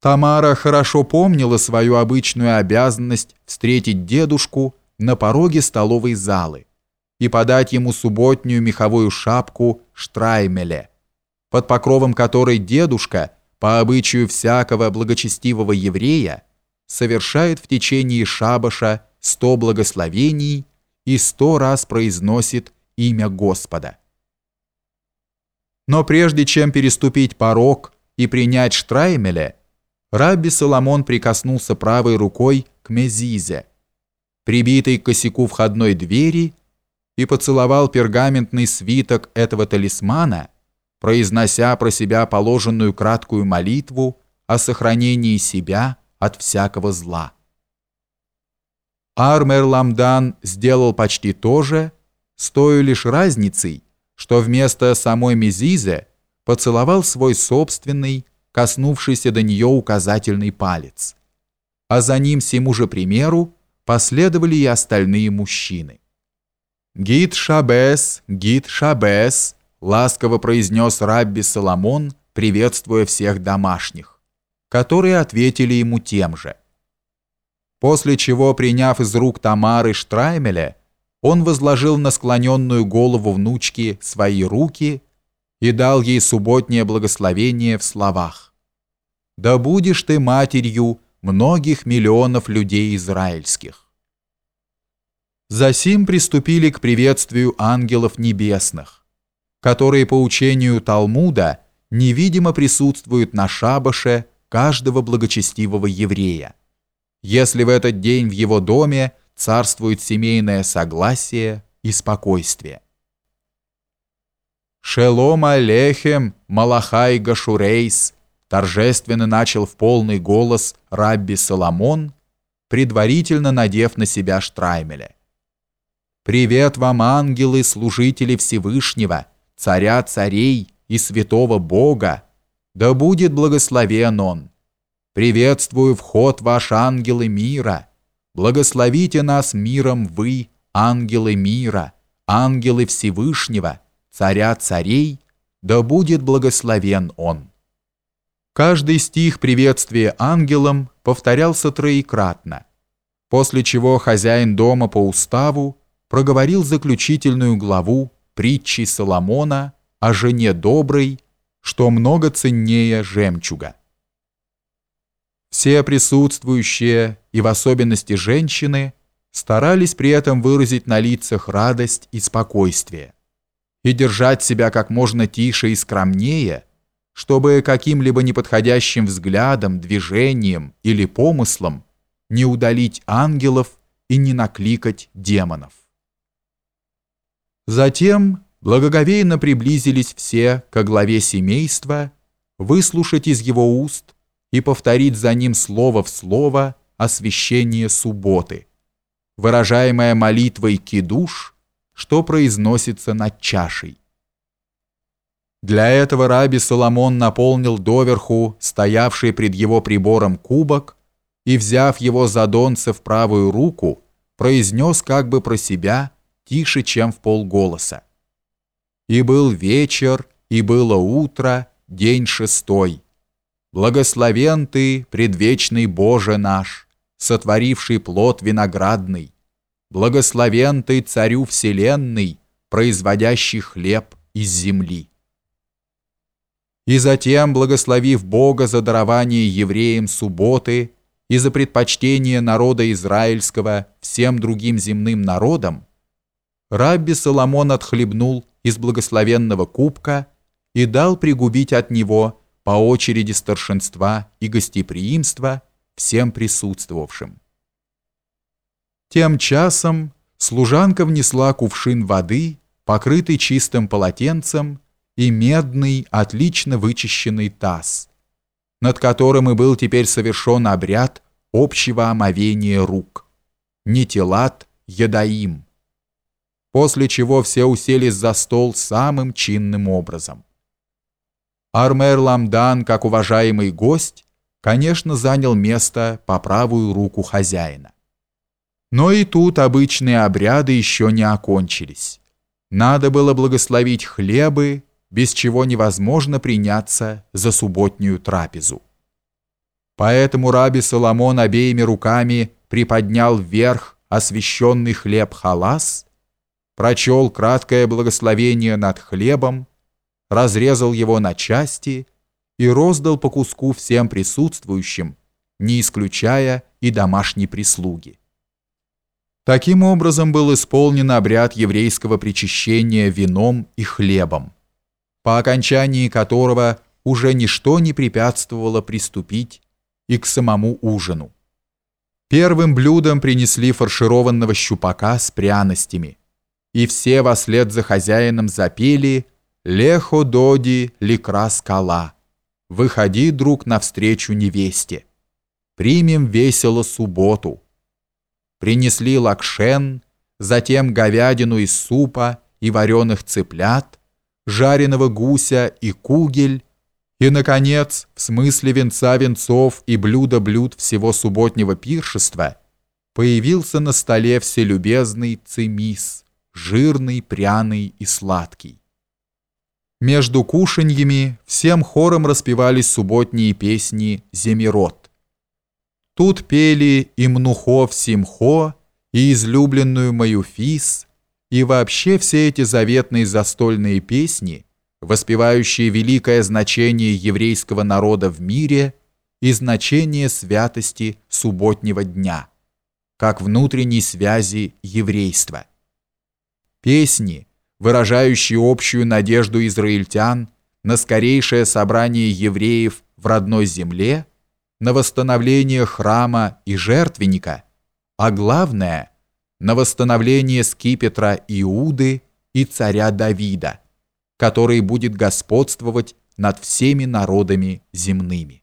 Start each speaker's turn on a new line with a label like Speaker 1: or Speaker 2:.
Speaker 1: Тамара хорошо помнила свою обычную обязанность встретить дедушку на пороге столовой залы и подать ему субботнюю меховую шапку штраймеле, под покровом которой дедушка, по обычаю всякого благочестивого еврея, совершает в течение шабаша сто благословений и сто раз произносит имя Господа. Но прежде чем переступить порог и принять штраймеле, Рабби Соломон прикоснулся правой рукой к мезизе, прибитой к косяку входной двери, и поцеловал пергаментный свиток этого талисмана, произнося про себя положенную краткую молитву о сохранении себя от всякого зла. Армер Ламдан сделал почти то же, с той лишь разницей, что вместо самой Мезизе поцеловал свой собственный, коснувшийся до нее указательный палец. А за ним всему же примеру последовали и остальные мужчины. «Гид Шабес, гид Шабес», ласково произнес Рабби Соломон, приветствуя всех домашних, которые ответили ему тем же. После чего, приняв из рук Тамары Штраймеля, он возложил на склоненную голову внучки свои руки и дал ей субботнее благословение в словах. «Да будешь ты матерью многих миллионов людей израильских». Засим приступили к приветствию ангелов небесных, которые по учению Талмуда невидимо присутствуют на шабаше каждого благочестивого еврея, если в этот день в его доме царствует семейное согласие и спокойствие. «Шелом алехем, Малахай Гашурейс!» торжественно начал в полный голос Рабби Соломон, предварительно надев на себя штраймеля. «Привет вам, ангелы, служители Всевышнего, царя царей и святого Бога! Да будет благословен он! Приветствую вход ваш, ангелы мира! Благословите нас миром вы, ангелы мира, ангелы Всевышнего!» Царя царей, да будет благословен он. Каждый стих приветствия ангелам повторялся троекратно, после чего хозяин дома по уставу проговорил заключительную главу притчи Соломона о жене доброй, что много ценнее жемчуга. Все присутствующие, и в особенности женщины, старались при этом выразить на лицах радость и спокойствие и держать себя как можно тише и скромнее, чтобы каким-либо неподходящим взглядом, движением или помыслом не удалить ангелов и не накликать демонов. Затем благоговейно приблизились все к главе семейства, выслушать из его уст и повторить за ним слово в слово освящение субботы, выражаемое молитвой кидуш – что произносится над чашей. Для этого раби Соломон наполнил доверху стоявший пред его прибором кубок и, взяв его за донце в правую руку, произнес как бы про себя тише, чем в полголоса. «И был вечер, и было утро, день шестой. Благословен ты, предвечный Боже наш, сотворивший плод виноградный, Благословен ты царю вселенной, производящий хлеб из земли. И затем, благословив Бога за дарование евреям субботы и за предпочтение народа израильского всем другим земным народам, Рабби Соломон отхлебнул из благословенного кубка и дал пригубить от него по очереди старшинства и гостеприимства всем присутствовавшим. Тем часом служанка внесла кувшин воды, покрытый чистым полотенцем, и медный, отлично вычищенный таз, над которым и был теперь совершен обряд общего омовения рук. Нетилат ядаим. После чего все уселись за стол самым чинным образом. Армер Ламдан, как уважаемый гость, конечно, занял место по правую руку хозяина. Но и тут обычные обряды еще не окончились. Надо было благословить хлебы, без чего невозможно приняться за субботнюю трапезу. Поэтому раби Соломон обеими руками приподнял вверх освященный хлеб халас, прочел краткое благословение над хлебом, разрезал его на части и роздал по куску всем присутствующим, не исключая и домашней прислуги. Таким образом был исполнен обряд еврейского причащения вином и хлебом, по окончании которого уже ничто не препятствовало приступить и к самому ужину. Первым блюдом принесли фаршированного щупака с пряностями, и все вслед за хозяином запели «Лехо доди ликра скала» «Выходи, друг, навстречу невесте» «Примем весело субботу» принесли лакшен, затем говядину из супа и вареных цыплят, жареного гуся и кугель, и, наконец, в смысле венца венцов и блюда блюд всего субботнего пиршества, появился на столе вселюбезный цимис, жирный, пряный и сладкий. Между кушаньями всем хором распевались субботние песни «Земирот». Тут пели и Мнухов Симхо, и излюбленную мою Фис, и вообще все эти заветные застольные песни, воспевающие великое значение еврейского народа в мире и значение святости субботнего дня, как внутренней связи еврейства. Песни, выражающие общую надежду израильтян на скорейшее собрание евреев в родной земле – на восстановление храма и жертвенника, а главное – на восстановление скипетра Иуды и царя Давида, который будет господствовать над всеми народами земными.